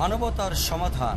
মানবতার সমাধান।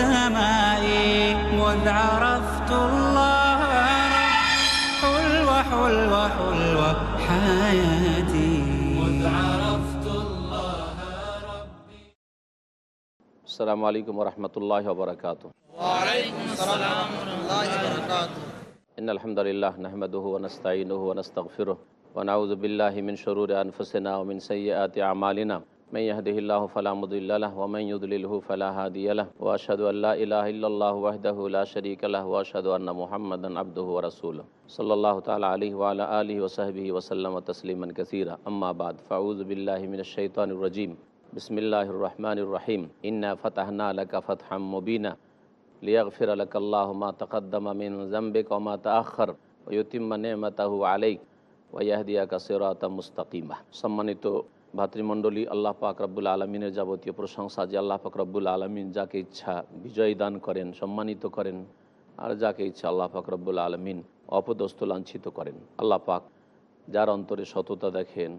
السماء مذ عرفت الله حلوة حلوة حلوة حياتي. مذ عرفت الله السلام عليكم ورحمة الله وبركاته. إن الحمد لله نحمده ونستعينه ونستغفره ونعوذ بالله من شرور أنفسنا ومن سيئات أعمالنا. من يهده الله فلا مضل له ومن يضلله فلا هادي له وأشهد أن لا إله إلا الله وحده لا شريك له وأشهد أن محمدا عبده ورسوله. صلى الله تعالى عليه وعلى آله وصحبه وسلم تسليما كثيرا. أما بعد فأعوذ بالله من الشيطان الرجيم. بسم الله الرحمن الرحيم. إنا فتحنا لك فتحا مبينا ليغفر لك الله ما تقدم من ذنبك وما تأخر ويتم نعمته عليك ويهديك صراطا مستقيما. সম্মানিত ভাতৃমণ্ডলী আল্লাহ পাক রব্বুল আলমিনের যাবতীয় প্রশংসা যে আল্লাহ পাক রব্বুল আলমিন যাকে ইচ্ছা বিজয় দান করেন, সম্মানিত করেন, আর যাকে ইচ্ছা আল্লাহ পাক রব্বুল আলমিন অপদস্থ লাঞ্ছিত করেন। আল্লাহ পাক যার অন্তরে সততা দেখেন,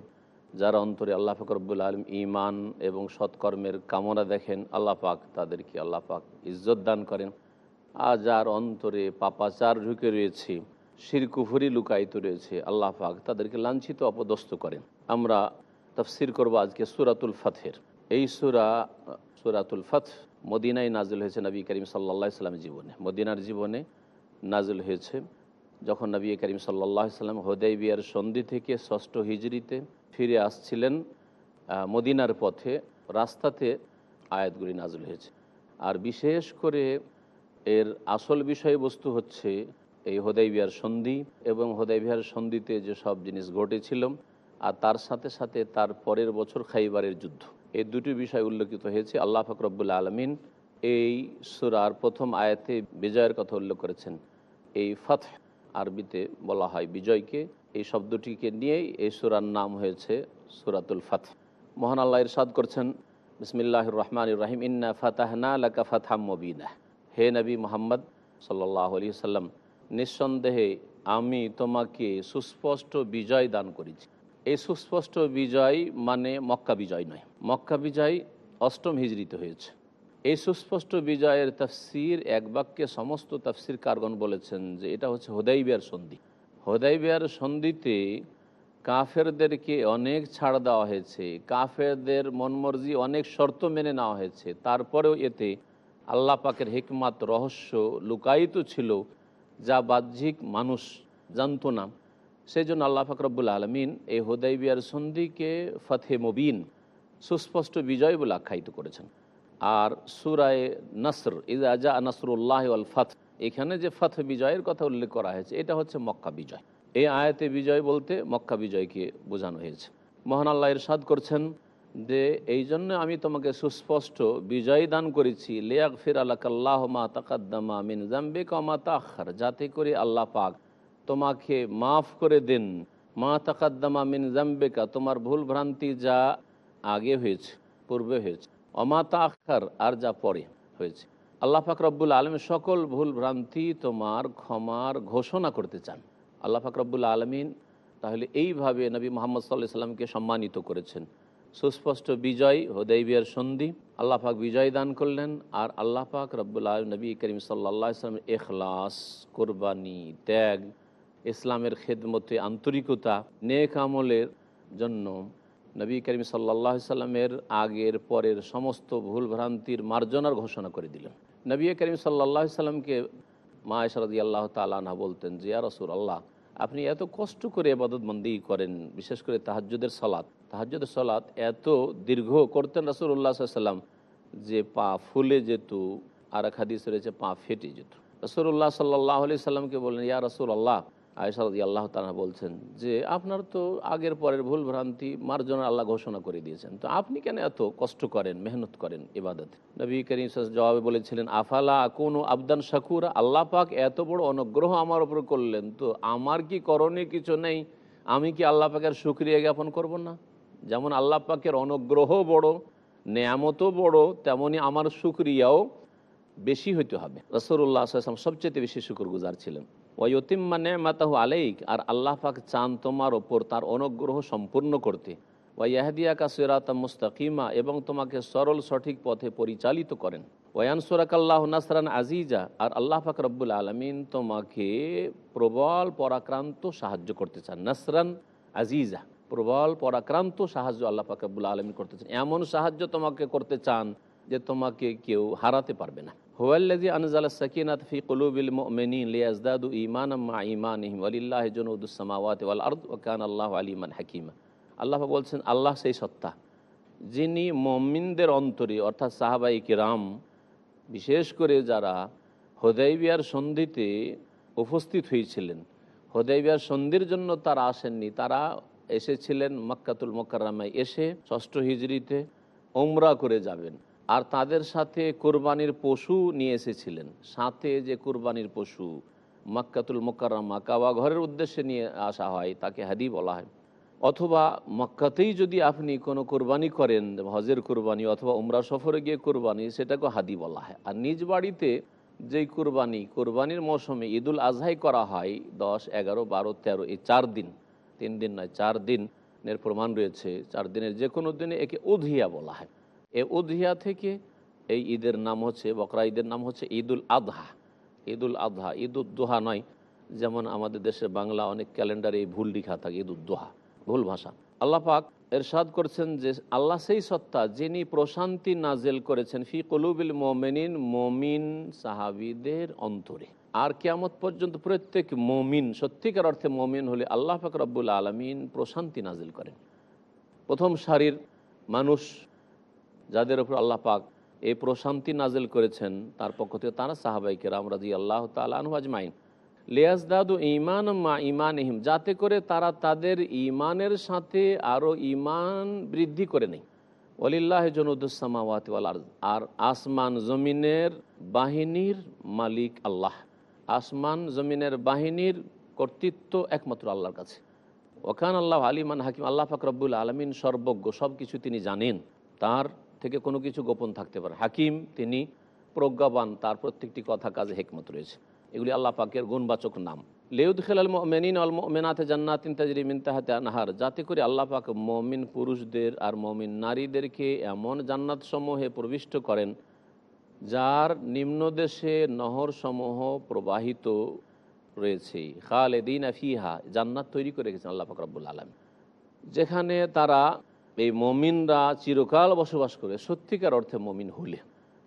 যার অন্তরে আল্লাহ পাক রব্বুল আলম ইমান এবং সৎকর্মের কামনা দেখেন, আল্লাহ পাক তাদেরকে আল্লাহ পাক ইজ্জত দান করেন। আর যার অন্তরে পাপাচার ঢুকে রয়েছে, শিরকুফুরি লুকায়িত রয়েছে, আল্লাহ পাক তাদেরকে লাঞ্ছিত অপদস্থ করেন। আমরা তফসির করব আজকে সুরাতুল ফাথের এই সুরা, সুরাতুল ফাথ মদিনায় নাজিল হয়েছে নবী করিম সাল্লা সাল্লামের জীবনে। মদিনার জীবনে নাজিল হয়েছে যখন নবী করিম সাল্লাহ সাল্লাম হোদাই বিয়ার সন্ধি থেকে ষষ্ঠ হিজড়িতে ফিরে আসছিলেন মদিনার পথে রাস্তাতে আয়াতগুলি নাজিল হয়েছে। আর বিশেষ করে এর আসল বিষয়বস্তু হচ্ছে এই হোদাইবিহার সন্ধি এবং হোদাইবিহার সন্ধিতে যে সব জিনিস ঘটেছিল আর তার সাথে সাথে তার পরের বছর খাইবারের যুদ্ধ। এই দুটি বিষয় উল্লেখিত হয়েছে। আল্লাহ ফকরবুল্লা আলমিন এই সুরার প্রথম আয়াতে বিজয়ের কথা উল্লেখ করেছেন। এই ফথ আরবিতে বলা হয় বিজয়কে। এই শব্দটিকে নিয়েই এই সুরার নাম হয়েছে সুরাতুল ফথ মহান আল্লাহ ইরশাদ করছেন বিসমিল্লাহ রহমান রাহিম, ইন্না ফাতাহনা লাকা ফাতহাম মবিনা। হে নবী মোহাম্মদ সাল্লাহ আলী সাল্লাম নিঃসন্দেহে আমি তোমাকে সুস্পষ্ট বিজয় দান করেছি। এই সুস্পষ্ট বিজয় মানে মক্কা বিজয় নয়। মক্কা বিজয় অষ্টম হিজড়িতে হয়েছে। এই সুস্পষ্ট বিজয়ের তফসির এক বাক্যে সমস্ত তফসির কারগণ বলেছেন যে এটা হচ্ছে হোদাইবিয়ার সন্ধি। হোদাইবিয়ার সন্ধিতে কাফেরদেরকে অনেক ছাড় দেওয়া হয়েছে, কাফেরদের মনমর্জি অনেক শর্ত মেনে নেওয়া হয়েছে। তারপরেও এতে আল্লাহ পাকের হিকমাত, রহস্য লুকায়িত ছিল যা বাহ্যিক মানুষ জানত না। সেই জন্য আল্লাহ ফাকরবুল আলমিন এই হোদাইবিয়ার সন্ধিকে ফথে মুবিন, সুস্পষ্ট বিজয় বলে আখ্যায়িত করেছেন। আর সুরায় নসর ইজা নসরুল্লাহ আল ফথ এখানে যে ফথ বিজয়ের কথা উল্লেখ করা হয়েছে, এটা হচ্ছে মক্কা বিজয়। এই আয়াতে বিজয় বলতে মক্কা বিজয়কে বোঝানো হয়েছে। মহান আল্লাহ ইরশাদ করছেন যে, এই জন্য আমি তোমাকে সুস্পষ্ট বিজয় দান করেছি লিয়াক ফির আল্লাহ মা তাকাদ্দামা মিন জাম্বে কমা তাখার যাতে করে আল্লাহ পাক তোমাকে মাফ করে দেন। মা তাকাদ্দামা মিন জাম্বেকা, তোমার ভুল ভ্রান্তি যা আগে হয়েছে, পূর্বে হয়েছে। অমা তাখার আর যা পরে হয়েছে। আল্লাহ পাক রব্বুল আলম সকল ভুল ভ্রান্তি তোমার ক্ষমার ঘোষণা করতে চান। আল্লাহ পাক রব্বুল আলমিন তাহলে এইভাবে নবী মোহাম্মদ সাল্লাহ সাল্লামকে সম্মানিত করেছেন। সুস্পষ্ট বিজয়, হোদাইবিয়ার সন্ধি, আল্লাহ পাক বিজয় দান করলেন, আর আল্লাহ পাক রব্বুল আলম নবী করিম সাল্লা ইসলামের এখলাস, কোরবানি, ত্যাগ ইসলামের খেদমতে আন্তরিকতা, নেক আমলের জন্য নবী করিম সাল্লাহ সাল্লামের আগের পরের সমস্ত ভুল ভ্রান্তির মার্জনার ঘোষণা করে দিলেন। নবী করিম সাল্লাহ সাল্লামকে মা ইশরাদি আল্লাহ তালানা বলতেন যে রসুল আল্লাহ আপনি এত কষ্ট করে এবাদতবন্দি করেন, বিশেষ করে তাহাজ্জুদের সলাৎ তাহাজ্জুদের সলাৎ এত দীর্ঘ করতেন রসুল্লাহ সাল্লাম যে, পা ফুলে যেত আর এক হাদিস রয়েছে, পা ফেটে যেত। রসুল্লাহ সাল্লাহ আলি সাল্লামকে বললেন, ইয়া রসুল আল্লাহ আয়সারদি আল্লাহ তালা বলছেন যে, আপনার তো আগের পরের ভুল ভ্রান্তি মার্জনা আল্লাহ ঘোষণা করে দিয়েছেন। তো আপনি কেন এত কষ্ট করেন, মেহনত করেন ইবাদত? নবী করিম জবাবে বলেছিলেন, আফালা কোন আবদান শাকুরা? আল্লাহ পাক এত বড় অনুগ্রহ আমার উপর করলেন। তো আমার কি করণীয় কিছু নেই? আমি কি আল্লাহ পাকের সুক্রিয়া জ্ঞাপন করব না? যেমন আল্লাহ পাকের অনুগ্রহ বড়, নেয়ামতও বড়, তেমনি আমার সুক্রিয়াও বেশি হইতে হবে। রসরুল্লাহ আসলাম সবচেয়ে বেশি শুকুর গুজার ছিলেন। ওয়তিম্মা নেমাতাহু আলাইক, আর আল্লাহ পাক চান তোমার ওপর তার অনুগ্রহ সম্পূর্ণ করতে। ওয়াহদিয়াকা সিরাতা মুস্তাকিমা, এবং তোমাকে সরল সঠিক পথে পরিচালিত করেন। ওয়ানসুরাকাল্লাহ নাসরান আজিজা আর আল্লাহ পাক রব্বুল আলমিন তোমাকে প্রবল পরাক্রান্ত সাহায্য করতে চান। নাসরান আজিজা প্রবল পরাক্রান্ত সাহায্য আল্লাহ পাক রব্বুল আলমিন করতে চান। এমন সাহায্য তোমাকে করতে চান যে তোমাকে কেউ হারাতে পারবে না। হুয়াল্লাজি আনজাল সাকিনাত ফি কুলুবিল মুমিনিন লিয়াজদাদু ঈমানাম মা ঈমানিহিম, ওয়ালিল্লাহি জুনুদুস সামাওয়াতি ওয়াল আরদ, ওয়া কানা আল্লাহু আলিমান হাকিমা। আল্লাহ বলছেন, আল্লাহ সেই সত্তা। যিনি মমিনদের অন্তরে, অর্থাৎ সাহাবাই কিরাম, বিশেষ করে যারা হোদাইবিয়ার সন্ধিতে উপস্থিত হয়েছিলেন, হোদাইবিয়ার সন্ধির জন্য তারা আসেননি। তারা এসেছিলেন মক্কাতুল মোকাররামায় এসে ষষ্ঠ হিজড়িতে ওমরা করে যাবেন। আর তাদের সাথে কোরবানির পশু নিয়ে এসেছিলেন। সাথে যে কোরবানির পশু, মক্কাতুল মোকাররামা, কাবা ঘরের উদ্দেশ্যে নিয়ে আসা হয়, তাকে হাদি বলা হয়। অথবা মক্কাতেই যদি আপনি কোনো কোরবানি করেন, হজের কোরবানি অথবা উমরা সফরে গিয়ে কোরবানি সেটাকে হাদি বলা হয়। আর নিজ বাড়িতে যেই কোরবানি, কোরবানির মৌসুমে ঈদুল আজহাই করা হয়, দশ, এগারো, বারো, তেরো, এই চার দিন, তিন দিন নয়, চার দিনের প্রমাণ রয়েছে। চার দিনের যে কোনো দিনে একে উধিয়া বলা হয়। এ উধিয়া থেকে এই ঈদের নাম হচ্ছে বকরা, ঈদের নাম হচ্ছে ঈদুল আদহা ঈদুল আদহা ঈদ উদ্দোহা নয়। যেমন আমাদের দেশে বাংলা অনেক ক্যালেন্ডারে এই ভুল লিখা থাকে, ঈদ উদ্দোহা ভুল ভাষা। আল্লাহ পাক এরশাদ করছেন যে আল্লাহ সেই সত্তা যিনি প্রশান্তি নাজেল করেছেন ফি কলুবিল মোমেনিন, মমিন সাহাবিদের অন্তরে। আর কেয়ামত পর্যন্ত প্রত্যেক মমিন, সত্যিকার অর্থে মমিন হলে আল্লাহ পাক রব্বুল আলমিন প্রশান্তি নাজিল করেন। প্রথম সারির মানুষ যাদের উপর আল্লাহ পাক এই প্রশান্তি নাজেল করেছেন, তার পক্ষ থেকে তারা সাহাবাইকে রামরাজি আল্লাহ তালু আজমাইন। লিয়াজদাদু ইমান মা ইমানহিম যাতে করে তারা তাদের ইমানের সাথে আরও ইমান বৃদ্ধি করে নেই। ওলিল্লাহ জনুদুসামাওয়াত আর আসমান জমিনের বাহিনীর মালিক আল্লাহ। আসমান জমিনের বাহিনীর কর্তৃত্ব একমাত্র আল্লাহর কাছে। ওখান আল্লাহ আলিমান হাকিম, আল্লাহ ফাকরবুল আলমিন সর্বজ্ঞ সব কিছু তিনি জানেন। তার থেকে কোনো কিছু গোপন থাকতে পারে। হাকিম, তিনি প্রজ্ঞাবান, তার প্রত্যেকটি কথা কাজে হেকমত রয়েছে। এগুলি আল্লাহ পাকের গুণবাচক নাম। লেউদ খেলাল মেনিন অল মেনাতে জান্নাতিন তাজরি মিনতাহাতে আনহার যাতে করে আল্লাহ পাক মমিন পুরুষদের আর মমিন নারীদেরকে এমন জান্নাত সমূহে প্রবিষ্ট করেন, যার নিম্নদেশে নহর সমূহ প্রবাহিত রয়েছে। খালেদিন আফিহা জান্নাত তৈরি করে রেখেছেন আল্লাহ পাক রব্বুল আলম যেখানে তারা এই মমিনরা চিরকাল বসবাস করে, সত্যিকার অর্থে মমিন হলে।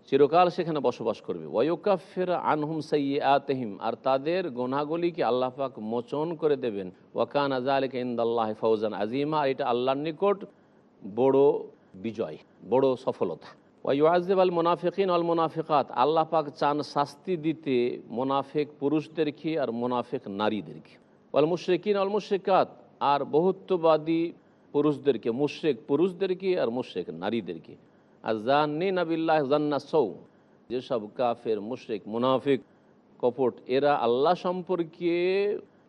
চিরকাল সেখানে বসবাস করবে। ওয়ুকাফের আনহুম সাইয়ে আতহিম আর তাদের গোনাগুলিকে আল্লাহ পাক মোচন করে দেবেন। ওয়াকান আজালিক ইন্দাল্লাহ ফৌজান আজিমা এটা আল্লাহর নিকট বড় বিজয়, বড় সফলতা। ওয়াইয়াজেব আল মোনাফিকিন আল মোনাফিকাত, আল্লাহ পাক চান শাস্তি দিতে মোনাফেক পুরুষদেরকে আর মোনাফেক নারীদেরকে। আল মুশ্রিকিন আল মুশ্রিকাত, আর বহুত্ববাদী পুরুষদেরকে, মুশ্রেক পুরুষদেরকে আর মুশ্রেক নারীদেরকে। আর জান্নি নাবিল্লাহ জান্না সৌ যেসব কাফের, মুশ্রেক, মুনাফিক, কপট, এরা আল্লাহ সম্পর্কে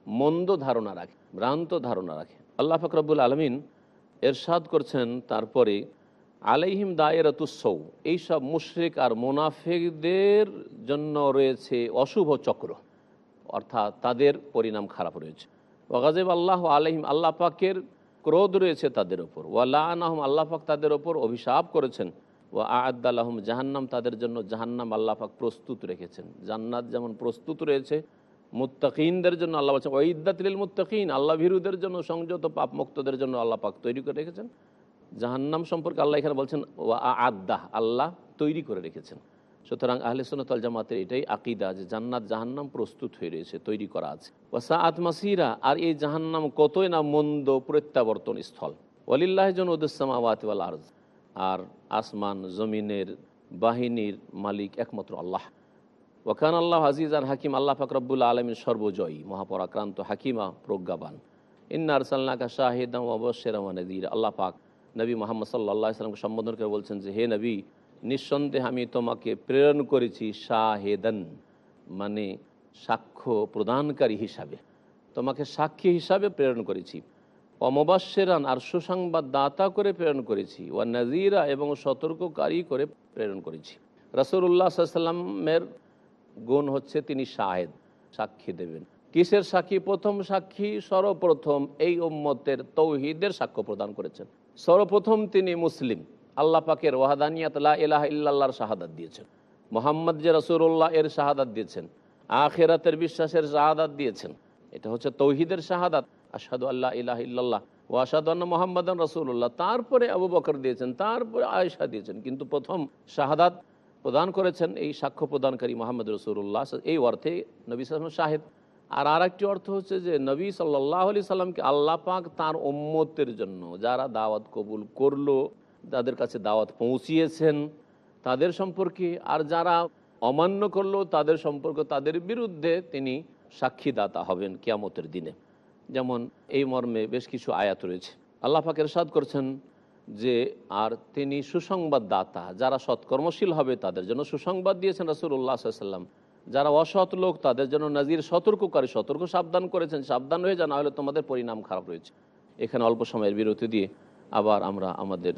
মন্দ ধারণা রাখে, ভ্রান্ত ধারণা রাখে। আল্লাহ ফকরবুল আলমিন এরশাদ করছেন তারপরে, আলাইহিম দায়েরাতুসৌ এইসব মুশ্রিক আর মুনাফিকদের জন্য রয়েছে অশুভ চক্র। অর্থাৎ তাদের পরিণাম খারাপ রয়েছে। ওগাজেব আল্লাহ আলহিম আল্লাহ পাকের ক্রোধ রয়েছে তাদের ওপর ওয়াল্লাহ আহম আল্লাহ পাক তাদের ওপর অভিশাপ করেছেন। ও আদাল্লাহম জাহান্নাম, তাদের জন্য জাহান্নাম আল্লাহ পাক প্রস্তুত রেখেছেন। জান্নাত যেমন প্রস্তুত রয়েছে, মুত্তাকিনদের জন্য আল্লাহ বলছেন ওইদাতিল মুত্তাকিন, আল্লাহ ভীরুদের জন্য, সংযত পাপ মুক্তদের জন্য আল্লাহ পাক তৈরি করে রেখেছেন। জাহান্নাম সম্পর্কে আল্লাহ এখানে বলছেন আদাহ আল্লাহ তৈরি করে রেখেছেন। সুতরাং আহলে সোনাতল জামাতের এটাই আকিদা যে জান্নাত জাহান্নাম প্রস্তুত হয়ে রয়েছে, তৈরি করা আছে। ওয়াসা আতমাসিরা আর এই জাহান্নাম কতই না মন্দ প্রত্যাবর্তন স্থল। ওয়ালিল্লাহ জন উদ্দামা ওয়াতিওয়াল আর্জ আর আসমান, জমিনের বাহিনীর মালিক একমাত্র আল্লাহ। ওয়াকান আল্লাহ আজিজ আর হাকিম, আল্লাহ ফাকরাবুল আলমীর সর্বজয়ী, মহাপরাক্রান্ত, হাকিমা, প্রজ্ঞাবান। ইন্নার আরসাল্লাকা শাহিদাম অবশ্যের আল্লাহ পাক নবী মোহাম্মদ সাল্লাহ সাল্লামকে সম্বোধন করে বলছেন যে, হে নবী নিঃসন্দেহে আমি তোমাকে প্রেরণ করেছি শাহেদান মানে সাক্ষ্য প্রদানকারী হিসাবে। তোমাকে সাক্ষী হিসাবে প্রেরণ করেছি। অমবাস্যেরান আর সুসংবাদ দাতা করে প্রেরণ করেছি। ও নাজিরা এবং সতর্ককারী করে প্রেরণ করেছি। রসুল্লাহ সাল্লামের গুণ হচ্ছে তিনি শাহেদ, সাক্ষী দেবেন। কিসের সাক্ষী? প্রথম সাক্ষী সর্বপ্রথম এই উম্মতের তৌহিদের সাক্ষ্য প্রদান করেছেন। সর্বপ্রথম তিনি মুসলিম। আল্লাহ পাকের ওয়াহাদানিয়াত ইলাহ ইল্লাহর শাহাদাত দিয়েছেন। মোহাম্মদ যে রসুল্লাহ এর শাহাদাত দিয়েছেন, আখেরাতের বিশ্বাসের শাহাদাত দিয়েছেন, এটা হচ্ছে তৌহিদের শাহাদাত। আসাদু আল্লাহ ইলাহ ইল্লাল্লাহ ও আসাদু আল্লাহ মোহাম্মদান রসুল্লাহ তারপরে আবু বকর দিয়েছেন, তারপরে আয়েশা দিয়েছেন, কিন্তু প্রথম শাহাদাত প্রদান করেছেন এই সাক্ষ্য প্রদানকারী মোহাম্মদ রসুল্লাহ এই অর্থে নবী সালাম শাহেদ। আর আর একটি অর্থ হচ্ছে যে নবী সাল্লাহ আলি সাল্লামকে আল্লাহ পাক তাঁর ওম্মতের জন্য যারা দাওয়াত কবুল করল তাদের কাছে দাওয়াত পৌঁছিয়েছেন। তাদের সম্পর্কে আর যারা অমান্য করল, তাদের সম্পর্ক তাদের বিরুদ্ধে তিনি সাক্ষীদাতা হবেন কিয়ামতের দিনে। যেমন এই মর্মে বেশ কিছু আয়াত রয়েছে। আল্লাহ পাকের সাদ করছেন যে, আর তিনি সুসংবাদ দাতা যারা সৎকর্মশীল হবে তাদের জন্য সুসংবাদ দিয়েছেন রসুল্লাহ সাল্লাম যারা অসৎ লোক, তাদের জন্য নাজির সতর্ক করে সতর্ক সাবধান করেছেন। সাবধান হয়ে যা হলে তোমাদের পরিণাম খারাপ রয়েছে। এখানে অল্প সময়ের বিরতি দিয়ে আবার আমরা আমাদের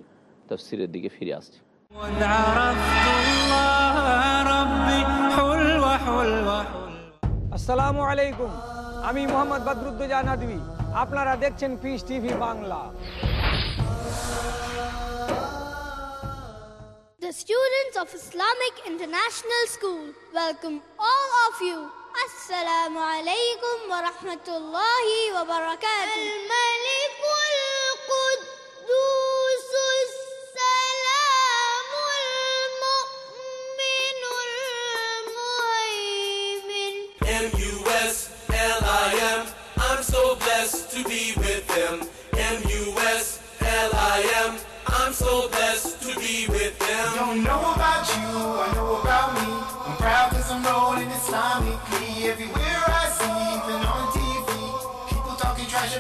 তফসিরের দিকে ফিরে আসছি আসসালামু আলাইকুম আমি মোহাম্মদ বদরুদ্দোজা আপনারা দেখছেন Peace TV Bangla The students of Islamic International School welcome all of you. Assalamu alaikum wa rahmatullahi wa barakatuh.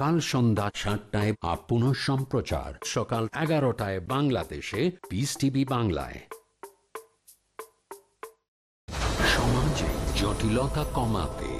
কাল সন্ধ্যা সাতটায় আপন সম্প্রচার। সকাল এগারোটায় বাংলাদেশে পিস টিভি বাংলায়। সমাজে জটিলতা কমাতে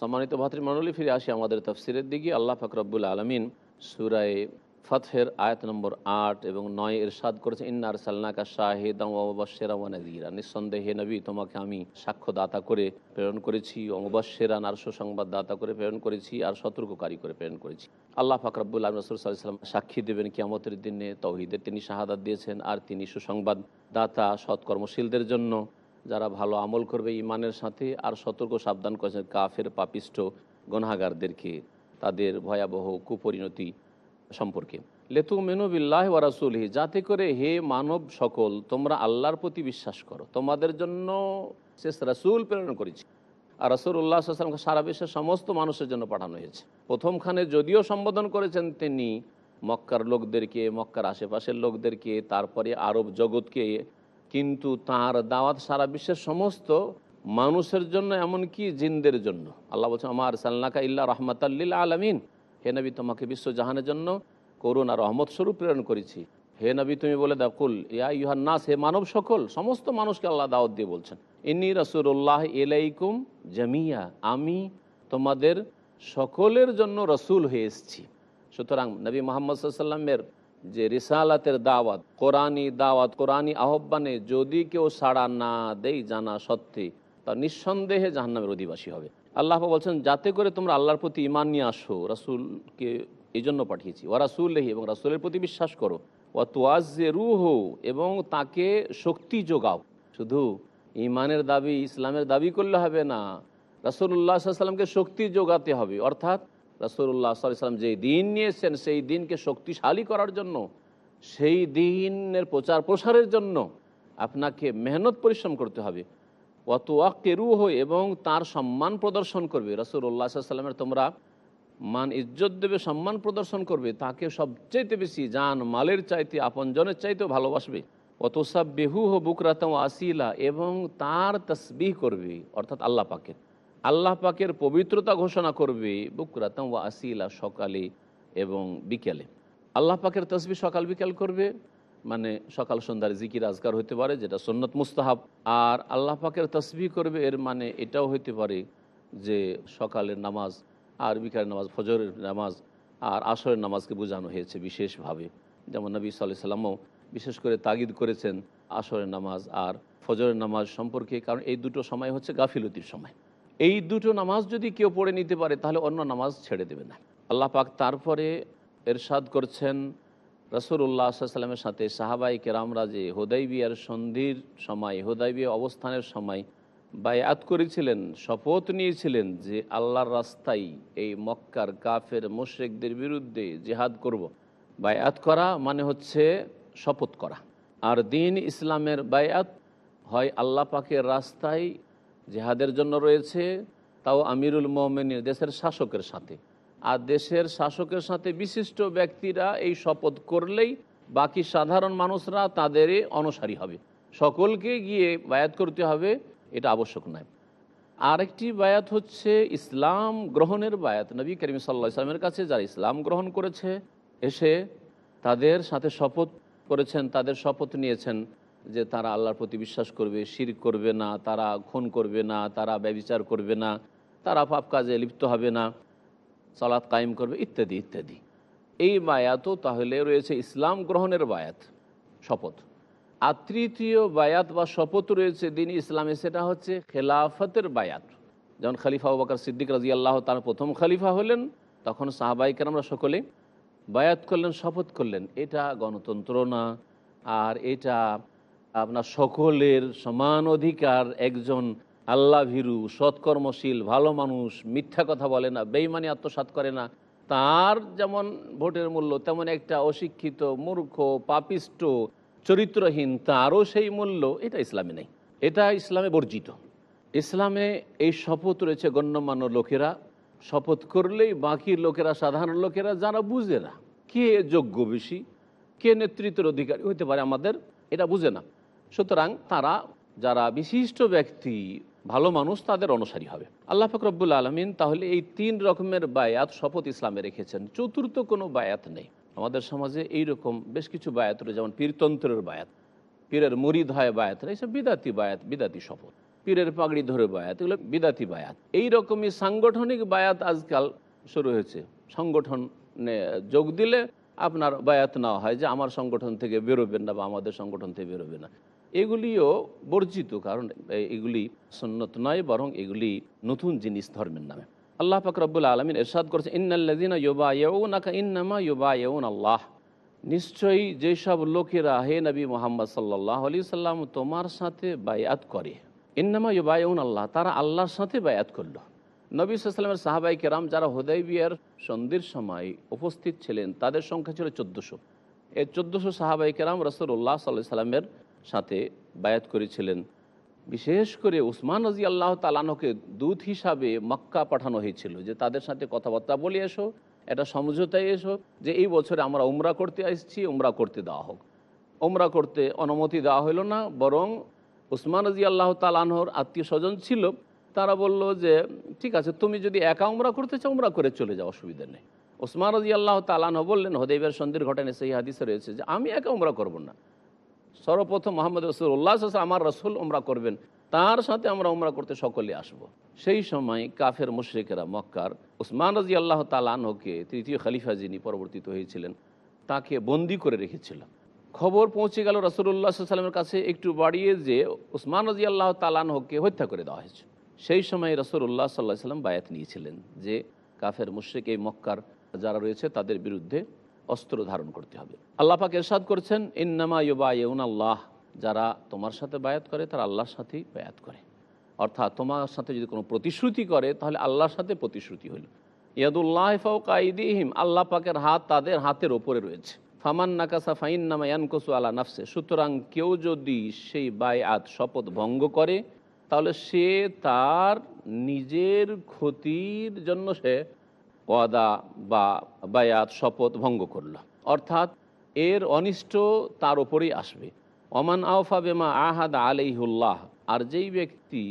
সম্মানিত ভাতৃমণ্ডলী, ফিরে আসি আমাদের তফসিরের দিকে। আল্লাহ ফাকরাবুল আলমিন সুরায় ফতহের আয়াত নম্বর আট এবং নয় এরশাদ করেছে ইন্নার সাল্লাকা শাহেদ অমবাসেরা নিঃসন্দেহে নবী, তোমাকে আমি সাক্ষ্যদাতা করে প্রেরণ করেছি অমবাসেরা আর সুসংবাদ দাতা করে প্রেরণ করেছি আর সতর্ককারী করে প্রেরণ করেছি। আল্লাহ ফাকরাবুল আলম রসুল সাল্লাম সাক্ষী দেবেন, কিয়ামতের দিনে তৌহিদের তিনি শাহাদাত দিয়েছেন আর তিনি সুসংবাদ দাতা সৎকর্মশীলদের জন্য। যারা ভালো আমল করবে ইমানের সাথে আর সতর্ক সাবধান করেছেন কাফের, পাপিষ্ট গণহাগারদেরকে তাদের ভয়াবহ কুপরিণতি সম্পর্কে। লেতু মেনুবিল্লাহ ওয়ারাসুলহি যাতে করে হে মানব সকল, তোমরা আল্লাহর প্রতি বিশ্বাস করো। তোমাদের জন্য শেষ রাসুল প্রেরণ করেছি। আর রসুল্লাহ আসলামকে সারা বিশ্বের সমস্ত মানুষের জন্য পাঠানো হয়েছে। প্রথমখানে যদিও সম্বোধন করেছেন তিনি মক্কার লোকদেরকে, মক্কার আশেপাশের লোকদেরকে, তারপরে আরব জগৎকে কিন্তু তার দাওয়াত সারা বিশ্বের সমস্ত মানুষের জন্য, এমনকি জিনদের জন্য। আল্লাহ বলছে আমার সাল্লাকা ইল্লা রহমতাল্লিল আলমিন। হে নবী, তোমাকে বিশ্বজাহানের জন্য করুণ আর রহমত স্বরূপ প্রেরণ করেছি। হে নবী, তুমি বলে দাও, কুল, ইয়া ইহার নাস, হে মানব সকল, সমস্ত মানুষকে আল্লাহ দাওয়াত দিয়ে বলছেন, ইন্নি রসুল্লাহ এলাইকুম জামিয়া, আমি তোমাদের সকলের জন্য রসুল হয়ে এসেছি। সুতরাং নবী মোহাম্মদ সাল্লামের যে রিসালাতের দাওয়াত কোরআনী দাওয়াত কোরআনী আহ্বানে যদি কেউ সাড়া না দেই জানা সত্ত্বে তা নিঃসন্দেহে জাহান্নামের অধিবাসী হবে। আল্লাহ বলছেন, যাতে করে তোমরা আল্লাহর প্রতি ইমান নিয়ে আসো, রাসুলকে এই জন্য পাঠিয়েছি। ও রাসুল্লাহি এবং রাসুলের প্রতি বিশ্বাস করো। ও তোয়াজে রুহ এবং তাকে শক্তি যোগাও। শুধু ইমানের দাবি, ইসলামের দাবি করলে হবে না। রাসুল্লাহ সাল্লামকে শক্তি যোগাতে হবে। অর্থাৎ রাসুল্লাহ সাল্লাম যে দিন নিয়েছেন, সেই দিনকে শক্তিশালী করার জন্য, সেই দিনের প্রচার প্রসারের জন্য আপনাকে মেহনত পরিশ্রম করতে হবে। অত ওয়াক্কেরু হয়ে এবং তার সম্মান প্রদর্শন করবে। রসুল্লাহ সাল্লামের তোমরা মান ইজ্জত দেবে, সম্মান প্রদর্শন করবে তাকে সবচাইতে বেশি জান মালের চাইতে, আপনজনের চাইতেও ভালোবাসবে। অত সব বেহু হো বুকরাতম আসিলা এবং তার তসবিহ করবে, অর্থাৎ আল্লাহ পাকের। আল্লাহ পাকের পবিত্রতা ঘোষণা করবে বুকরাতম ও আসিলা সকালে এবং বিকেলে। আল্লাহ পাকের তসবি সকাল বিকাল করবে মানে সকাল সন্ধ্যার জিকির আজগার হতে পারে, যেটা সন্নত মুস্তাহাব। আর আল্লাহ পাকের তসবি করবে, এর মানে এটাও হতে পারে যে সকালের নামাজ আর বিকালের নামাজ, ফজরের নামাজ আর আসরের নামাজকে বোঝানো হয়েছে বিশেষভাবে। যেমন নবী সাল্লাহ সাল্লামও বিশেষ করে তাগিদ করেছেন আসরের নামাজ আর ফজরের নামাজ সম্পর্কে, কারণ এই দুটো সময় হচ্ছে গাফিলতির সময়। এই দুটো নামাজ যদি কেউ পড়ে নিতে পারে, তাহলে অন্য নামাজ ছেড়ে দেবে না আল্লাহ পাক তারপরে এরশাদ করছেন রসুল্লাহ সাল্লামের সাথে সাহাবাই কেরামরা যে হোদাইবিয়ার সন্ধির সময়, হোদাইবিয়া অবস্থানের সময় বায়াত করেছিলেন, শপথ নিয়েছিলেন যে আল্লাহর রাস্তায় এই মক্কার কাফের মুশ্রেকদের বিরুদ্ধে জেহাদ করব। বায়াত করা মানে হচ্ছে শপথ করা আর দিন ইসলামের বায়াত হয় আল্লাহ পাকের রাস্তায় জেহাদের জন্য রয়েছে, তাও আমিরুল মোহামেনের দেশের শাসকের সাথে। আর দেশের শাসকের সাথে বিশিষ্ট ব্যক্তিরা এই শপথ করলেই বাকি সাধারণ মানুষরা তাদের অনুসারী হবে। সকলকে গিয়ে বায়াত করতে হবে, এটা আবশ্যক নয়। আরেকটি বায়াত হচ্ছে ইসলাম গ্রহণের বায়াত। নবী করিম সাল্লা ইসলামের কাছে যারা ইসলাম গ্রহণ করেছে, এসে তাদের সাথে শপথ করেছেন, তাদের শপথ নিয়েছেন। যে তারা আল্লাহর প্রতি বিশ্বাস করবে শির করবে না, তারা খুন করবে না, তারা ব্যবিচার করবে না, তারা পাপ কাজে লিপ্ত হবে না, সালাত কায়েম করবে, ইত্যাদি ইত্যাদি। এই বায়াতও তাহলে রয়েছে ইসলাম গ্রহণের বায়াত, শপথ। আর তৃতীয় বায়াত বা শপথ রয়েছে দিন ইসলামে, সেটা হচ্ছে খেলাফতের বায়াত। যেমন খালিফা ওবাকার সিদ্দিক রাজি আল্লাহ তার প্রথম খালিফা হলেন, তখন সাহাবাইকার আমরা সকলে বায়াত করলেন, শপথ করলেন, এটা গণতন্ত্র না, আর এটা আপনার সকলের সমান অধিকার, একজন আল্লাহ ভীরু সৎকর্মশীল, ভালো মানুষ, মিথ্যা কথা বলে না বেইমানি আত্মসাত করে না, তার যেমন ভোটের মূল্য, তেমন একটা অশিক্ষিত, মূর্খ, পাপিষ্ট, চরিত্রহীন, তারও সেই মূল্য, এটা ইসলামে নেই। এটা ইসলামে বর্জিত। ইসলামে এই শপথ রয়েছে গণ্যমান্য লোকেরা। শপথ করলেই বাকি লোকেরা, সাধারণ লোকেরা যারা বুঝে না, কে যোগ্য বেশি, কে নেতৃত্বের অধিকারী হতে পারে আমাদের, এটা বুঝে না। সুতরাং তারা, যারা বিশিষ্ট ব্যক্তি, ভালো মানুষ, তাদের অনুসারী হবে। আল্লাহ ফকরবুল আলমিন তাহলে এই তিন রকমের বায়াত শপথ ইসলামে রেখেছেন। চতুর্থ কোনো বায়াত নেই। আমাদের সমাজে এই রকম বেশ কিছু বায়াত রয়েছে, যেমন পীরতন্ত্রের বায়াত, পীরের মুরিদ হয় বায়াত এইসব বিদাতি বায়াত, বিদাতি শপথ। পীরের পাগড়ি ধরে বায়াত, এগুলো বিদাতি বায়াত। এই রকমই সাংগঠনিক বায়াত আজকাল শুরু হয়েছে। সংগঠনে যোগ দিলে আপনার বায়াত নেওয়া হয় যে, আমার সংগঠন থেকে বেরোবেন না বা আমাদের সংগঠন থেকে বেরোবে না। এগুলিও বর্জিত, কারণ এগুলি সন্ন্যত নয়, বরং এগুলি নতুন জিনিস ধর্মের নামে। আল্লাহ পাক রব্বুল আলমিন এরশাদ করেছে ইন্নাল্লাদিনা ইন্নামা ইয়োবা আল্লাহ নিশ্চয়ই যেসব লোকেরা হে নবী মোহাম্মদ সাল্লাহ আলি সাল্লাম তোমার সাথে বায়াত করে, ইন্নামা ইউবায়ুন আল্লাহ তারা আল্লাহর সাথে বায়াত করল। নবী সাল্লামের সাহাবাই কেরাম যারা হোদাই বিয়ার সন্ধির সময় উপস্থিত ছিলেন, তাদের সংখ্যা ছিল চোদ্দোশো। এই চোদ্দোশো সাহাবাই কেরাম রসুল্লাহ সাল্লাহ সাল্লামের সাথে বায়াত করেছিলেন। বিশেষ করে উসমান রাজি আল্লাহ তালানকে দূত হিসাবে মক্কা পাঠানো হয়েছিল যে তাদের সাথে কথাবার্তা বলে এসো, এটা সমঝোতায় এসো যে এই বছরে আমরা উমরা করতে আসছি, উমরা করতে দেওয়া হোক। উমরা করতে অনুমতি দেওয়া হলো না, বরং উসমান রাজি আল্লাহ তালানহর আত্মীয় স্বজন ছিল, তারা বলল যে, ঠিক আছে, তুমি যদি একা উমরা করতে চাও, উমরা করে চলে যাও, অসুবিধা নেই। ওসমান রাজি আল্লাহ তালানহ বললেন হদেবের সন্ধির ঘটনায় সেই হাদিসে রয়েছে যে, আমি একা উমরা করব না। সর্বপ্রথম মোহাম্মদ রসুল্লাহ আমার রসুল উমরা করবেন। তার সাথে আমরা উমরা করতে সকলে আসব। সেই সময় কাফের মুশ্রিকেরা মক্কার উসমান রাজি আল্লাহ তালানহকে তৃতীয় খলিফা যিনি পরবর্তীত হয়েছিলেন, তাকে বন্দি করে রেখেছিল। খবর পৌঁছে গেল রসুল্লাহ সাল্লামের কাছে একটু বাড়িয়ে যে উসমান রাজি আল্লাহ তালানহকে হত্যা করে দেওয়া হয়েছে। সেই সময় রসুল্লাহ সাল্লাহ সাল্লাম বায়াত নিয়েছিলেন যে কাফের মুশ্রিক এই মক্কার যারা রয়েছে তাদের বিরুদ্ধে অস্ত্র ধারণ করতে হবে। আল্লাহ পাক এরশাদ করছেন, ইন্নামা ইউবা ইউন আল্লাহ যারা তোমার সাথে বায়াত করে, তারা আল্লাহর সাথেই বায়াত করে। অর্থাৎ তোমার সাথে যদি কোনো প্রতিশ্রুতি করে, তাহলে আল্লাহর সাথে প্রতিশ্রুতি হলো ইয়াদুল্লাহ ফাউকাইদিহিম আল্লাহ পাকের হাত তাদের হাতের ওপরে রয়েছে। ফামান নাকাসা ফাইন নামা ইয়ানকসু আলা নাফসে, সুতরাং কেউ যদি সেই বায়াত শপথ ভঙ্গ করে, তাহলে সে তার নিজের ক্ষতির জন্য সে ওয়াদা বা বায়াত, শপথ ভঙ্গ করল। অর্থাৎ এর অনিষ্ট তার ওপরেই আসবে। অমান আওফা বেমা আহাদ আলাইহুল্লাহ, আর যেই ব্যক্তি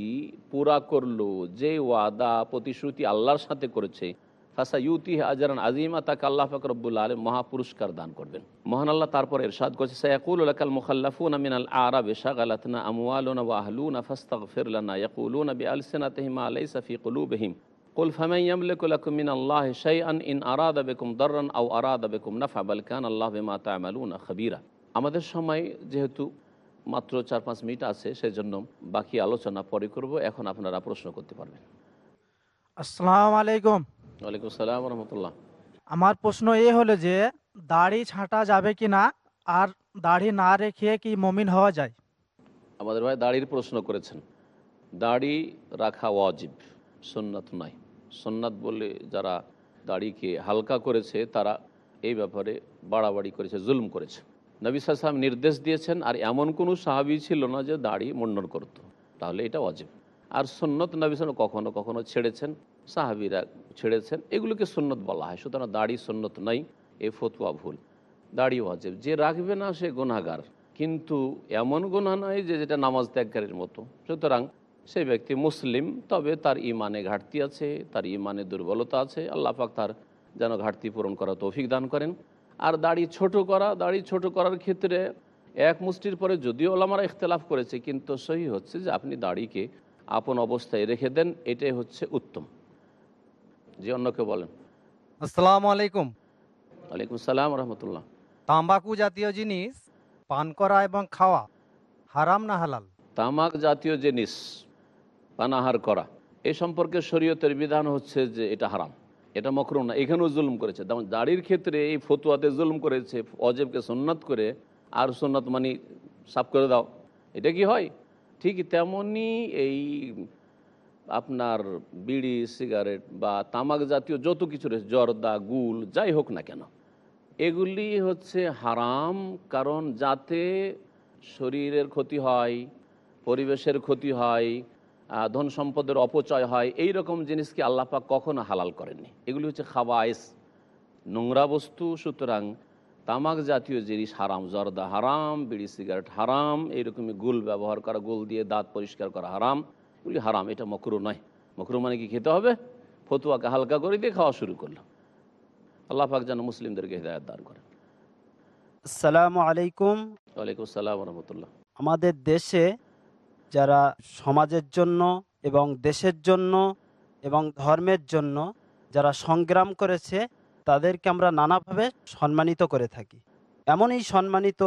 পুরা করল, যে ওয়াদা, প্রতিশ্রুতি আল্লাহর সাথে করেছে, ফাসা ইউতি আজরান আজিমা তাকে আল্লাহ ফকরবুল্লা আলম মহাপুরস্কার দান করবেন। মহান আল্লাহ তারপর এরশাদ করছে, সায়াকুল আকাল মুখাল্লাফুন আমিনাল আরাব শাগালাতনা আমওয়ালুনা ওয়া আহলুনা ফাস্তাগফির লানা, ইয়াকুলুনা বিআলসিনাতিহিম আলাইসা ফি কুলুবিহিম। কুল ফামাইয়ামলিকুলাকুমিন আল্লাহ শাইআন ইন আরাদা বেকুম দর্রান আউ আরাদা বেকুম নাফা বালকান আল্লাহ বেমা তামালুনা খাবিরা আমাদের সময় যেহেতু মাত্র চার পাঁচ মিনিট আছে সেজন্য বাকি আলোচনা পরে করব। এখন আপনারা প্রশ্ন করতে পারবেন। আসসালামু আলাইকুম। ওয়ালাইকুম আসসালাম রহমতুল্লাহ। আমার প্রশ্ন এই হলো যে দাড়ি ছাঁটা যাবে কি না? আর দাড়ি না রেখে কি মমিন হওয়া যায়? আমাদের ভাই দাড়ির প্রশ্ন করেছেন। দাড়ি রাখা ওয়াজিব সুন্নাত নয় সুন্নাত বলে যারা দাড়িকে হালকা করেছে, তারা এই ব্যাপারে বাড়াবাড়ি করেছে, জুলুম করেছে। নবী সাল্লাম নির্দেশ দিয়েছেন, আর এমন কোনো সাহাবি ছিল না যে দাড়ি মন্ডন করতো। তাহলে এটা অজিব আর সুন্নত নবী সাল্লাম কখনো কখনো ছেড়েছেন, সাহাবিরা ছেড়েছেন, এগুলোকে সুন্নত বলা হয়। সুতরাং দাড়ি সুন্নত নাই, এ ফতুয়া ভুল। দাড়ি ওয়াজেব। যে রাখবে না সে গুনাগার কিন্তু এমন গুণা নয় যে যেটা নামাজ ত্যাগকারীর মতো। সুতরাং সেই ব্যক্তি মুসলিম তবে তার ইমানে ঘাটতি আছে তার ইমানে দুর্বলতা আছে। আল্লাহ পাক তার যেন ঘাটতি পূরণ করা তৌফিক দান করেন। আর দাড়ি ছোট করা দাড়ি ছোট করার ক্ষেত্রে এক মুষ্টির পরে যদিও ওলামারা ইখতলাফ করেছে কিন্তু সহি হচ্ছে যে আপনি দাড়িকে আপন অবস্থায় রেখে দেন এটাই হচ্ছে উত্তম। যে অন্য কেউ বলেন। আসসালামু আলাইকুম। ওয়ালাইকুম সালাম রহমতুল্লাহ। তাম্বাকু জাতীয় জিনিস পান করা এবং খাওয়া হারাম না হালাল? তামাক জাতীয় জিনিস পানাহার করা। এ সম্পর্কে শরীয়তের বিধান হচ্ছে যে এটা হারাম। এটা মকরু না। এখানেও জুলুম করেছে। দাড়ির ক্ষেত্রে এই ফতুয়াতে জুলুম করেছে, অজেবকে সুন্নাত করে, আর সুন্নাত মানি সাফ করে দাও। এটা কি হয়? ঠিক তেমনি এই আপনার বিড়ি, সিগারেট বা তামাক জাতীয় যত কিছু রয়েছে, জর্দা, গুল, যাই হোক না কেন, এগুলি হচ্ছে হারাম কারণ যাতে শরীরের ক্ষতি হয়, পরিবেশের ক্ষতি হয় ধন সম্পদের অপচয় হয় এই রকম জিনিসকে আল্লাপাক কখনো হালাল করেননি। এগুলি হচ্ছে খাবাইস নোংরা বস্তু সুতরাং তামাক জাতীয় জিনিস হারাম জর্দা হারাম বিড়ি সিগারেট হারাম এইরকমই গুল ব্যবহার করা গোল দিয়ে দাঁত পরিষ্কার করা হারাম এগুলি হারাম এটা মকরু নয়। মকরু মানে কি খেতে হবে? ফতুয়াকে হালকা করে দিয়ে খাওয়া শুরু করল। আল্লাহ পাক যেন মুসলিমদেরকে হৃদায়ত দান করেন। আসসালামু আলাইকুম। ওয়ালাইকুম আসসালাম রহমতুল্লাহ। আমাদের দেশে যারা সমাজের জন্য এবং দেশের জন্য এবং ধর্মের জন্য যারা সংগ্রাম করেছে, তাদেরকে আমরা নানাভাবে সম্মানিত করে থাকি এমনই সম্মানিত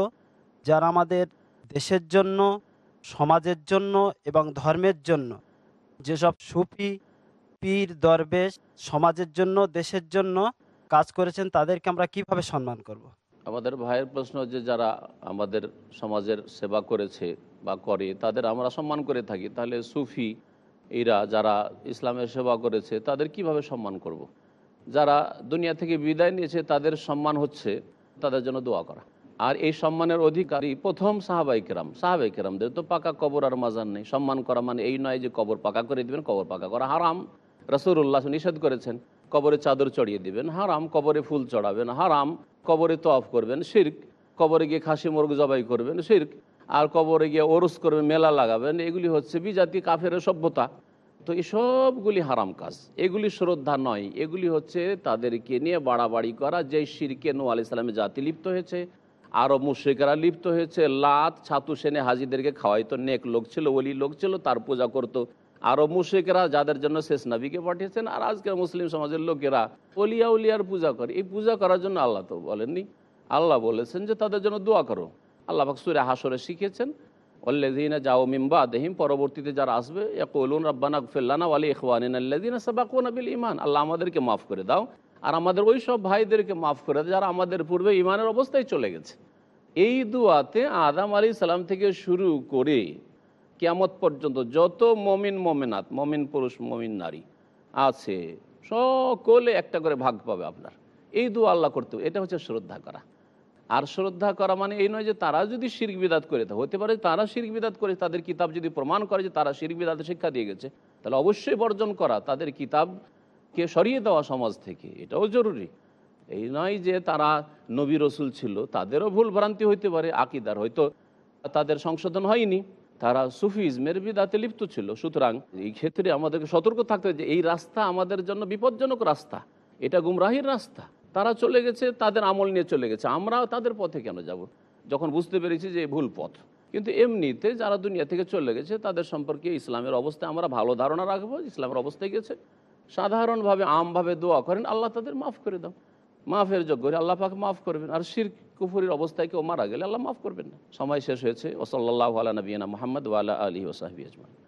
যারা আমাদের দেশের জন্য, সমাজের জন্য এবং ধর্মের জন্য, যেসব সুফি, পীর, দরবেশ সমাজের জন্য, দেশের জন্য কাজ করেছেন, তাদেরকে আমরা কীভাবে সম্মান করব। আমাদের ভাইয়ের প্রশ্ন যে যারা আমাদের সমাজের সেবা করেছে বা করে, তাদের আমরা সম্মান করে থাকি। তাহলে সুফি এরা যারা ইসলামের সেবা করেছে, তাদের কীভাবে সম্মান করব। যারা দুনিয়া থেকে বিদায় নিয়েছে, তাদের সম্মান হচ্ছে তাদের জন্য দোয়া করা। আর এই সম্মানের অধিকারী প্রথম সাহাবাই কেরাম। সাহাবাই কেরামদের তো পাকা কবর আর মাজার নেই। সম্মান করা মানে এই নয় যে কবর পাকা করে দিবেন, কবর পাকা করা হারাম। রসুল্লাহ নিষেধ করেছেন, কবরে চাদর চড়িয়ে দিবেন, হারাম। কবরে ফুল চড়াবেন, হারাম। কবরে তফ করবেন, শির্ক। কবরে গিয়ে খাসি, মুরগ জবাই করবেন, শির্ক। আর কবরে গিয়ে ওরস করবে মেলা লাগাবেন, এগুলি হচ্ছে বিজাতি কাফের সভ্যতা। তো এসবগুলি হারাম কাজ। এগুলি শ্রদ্ধা নয়। এগুলি হচ্ছে তাদেরকে নিয়ে বাড়াবাড়ি করা যে শিরকে নো আলি সালামের জাতি লিপ্ত হয়েছে। আরও মুশ্রিকেরা লিপ্ত হয়েছে। লাত, ছাতু সেনে হাজিদেরকে খাওয়াইতো নেক লোক ছিল, ওলি লোক ছিল, তার পূজা করতো। আরও মুশ্রিকেরা যাদের জন্য শেষ নাবিকে পাঠিয়েছেন, আর আজকের মুসলিম সমাজের লোকেরা অলিয়া উলিয়ার পূজা করে। এই পূজা করার জন্য আল্লাহ তো বলেননি। আল্লাহ বলেছেন যে তাদের জন্য দোয়া করো। আল্লাহ সুরে হাসরে শিখেছেন অল্লাদিনা যাও মিম্বা দেহিম পরবর্তীতে যারা আসবে কলুন রব্বানা ফেল্লানা আলী ইখওয়ানিন আল্লাদিনা সাবাকুন বিল ইমান আল্লাহ আমাদেরকে মাফ করে দাও। আর আমাদের ওই সব ভাইদেরকে মাফ করে দাও যারা আমাদের পূর্বে ইমানের অবস্থায় চলে গেছে। এই দুয়াতে আদাম আলী সালাম থেকে শুরু করে কিয়ামত পর্যন্ত যত মমিন, মমিনাত, মমিন পুরুষ, মমিন নারী আছে, সকলে একটা করে ভাগ পাবে আপনার। এই দোয়া আল্লাহ করতে এটা হচ্ছে শ্রদ্ধা করা। আর শ্রদ্ধা করা মানে এই নয় যে তারা যদি শির্ক বিদাত করে থাকে হতে পারে তারা শির্ক বিদাত করে, তাদের কিতাব যদি প্রমাণ করে যে তারা শির্ক বিদাতে শিক্ষা দিয়ে গেছে, তাহলে অবশ্যই বর্জন করা তাদের কিতাবকে সরিয়ে দেওয়া সমাজ থেকে, এটাও জরুরি। এই নয় যে তারা নবী রসুল ছিল, তাদেরও ভুল ভ্রান্তি হইতে পারে, আকিদার হয়তো তাদের সংশোধন হয়নি, তারা সুফিজমের বিদাতে লিপ্ত ছিল। সুতরাং এই ক্ষেত্রে আমাদেরকে সতর্ক থাকতে যে এই রাস্তা আমাদের জন্য বিপজ্জনক রাস্তা, এটা গুমরাহির রাস্তা। তারা চলে গেছে, তাদের আমল নিয়ে চলে গেছে। আমরা তাদের পথে কেন যাব? যখন বুঝতে পেরেছি যে ভুল পথ। কিন্তু এমনিতে যারা দুনিয়া থেকে চলে গেছে, তাদের সম্পর্কে ইসলামের অবস্থায় আমরা ভালো ধারণা রাখব, ইসলামের অবস্থায় গেছে। সাধারণভাবে আমভাবে দোয়া করেন, আল্লাহ তাদের মাফ করে দাও। মাফের যোগ্য আল্লাহ পাক মাফ করবেন। আর শির, কুফুরির অবস্থায় কেউ মারা গেলে আল্লাহ মাফ করবেন না। সময় শেষ হয়েছে। ওসল্লাহ আলা নবীনা মোহাম্মদ ওয়ালা আলী ওসাহবি আজমান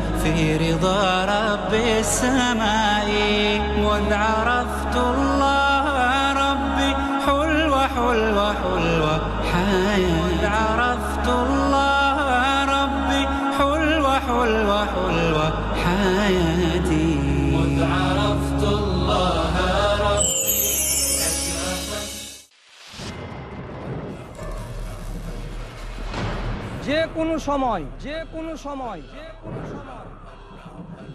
في رضا رب السماء مذ عرفت الله ربي حلو حلو حلو حياتي مذ عرفت الله ربي حلو حلو حلو حياتي مذ عرفت الله ربي যে কোনো সময় যে কোনো সময় যে কোনো সময়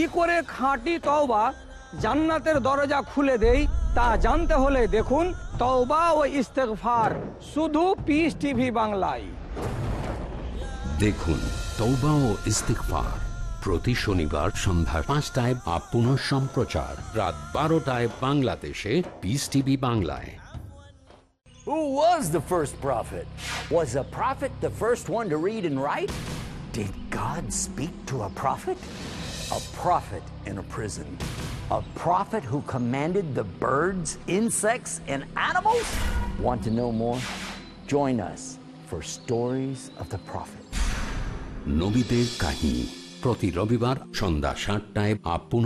কি করে খাঁটি তওবা জান্নাতের দরজা খুলে দেই তা জানতে হলে দেখুন তওবা ও ইস্তেগফার শুধু পিস টিভি বাংলায় দেখুন তৌবা ও ইস্তিকফার প্রতি শনিবার সন্ধ্যা পাঁচটায় বা পুনঃ সম্প্রচার রাত বারোটায় বাংলাদেশে পিস টিভি বাংলায় Who was the first prophet? Was a prophet the first one to read and write? Did God speak to a prophet? A prophet in a prison. A prophet who commanded the birds, insects, and animals? Want to know more? Join us for Stories of the Prophet. নবীদের কাহিনী প্রতি রবিবার সন্ধ্যা সাতটায় আপন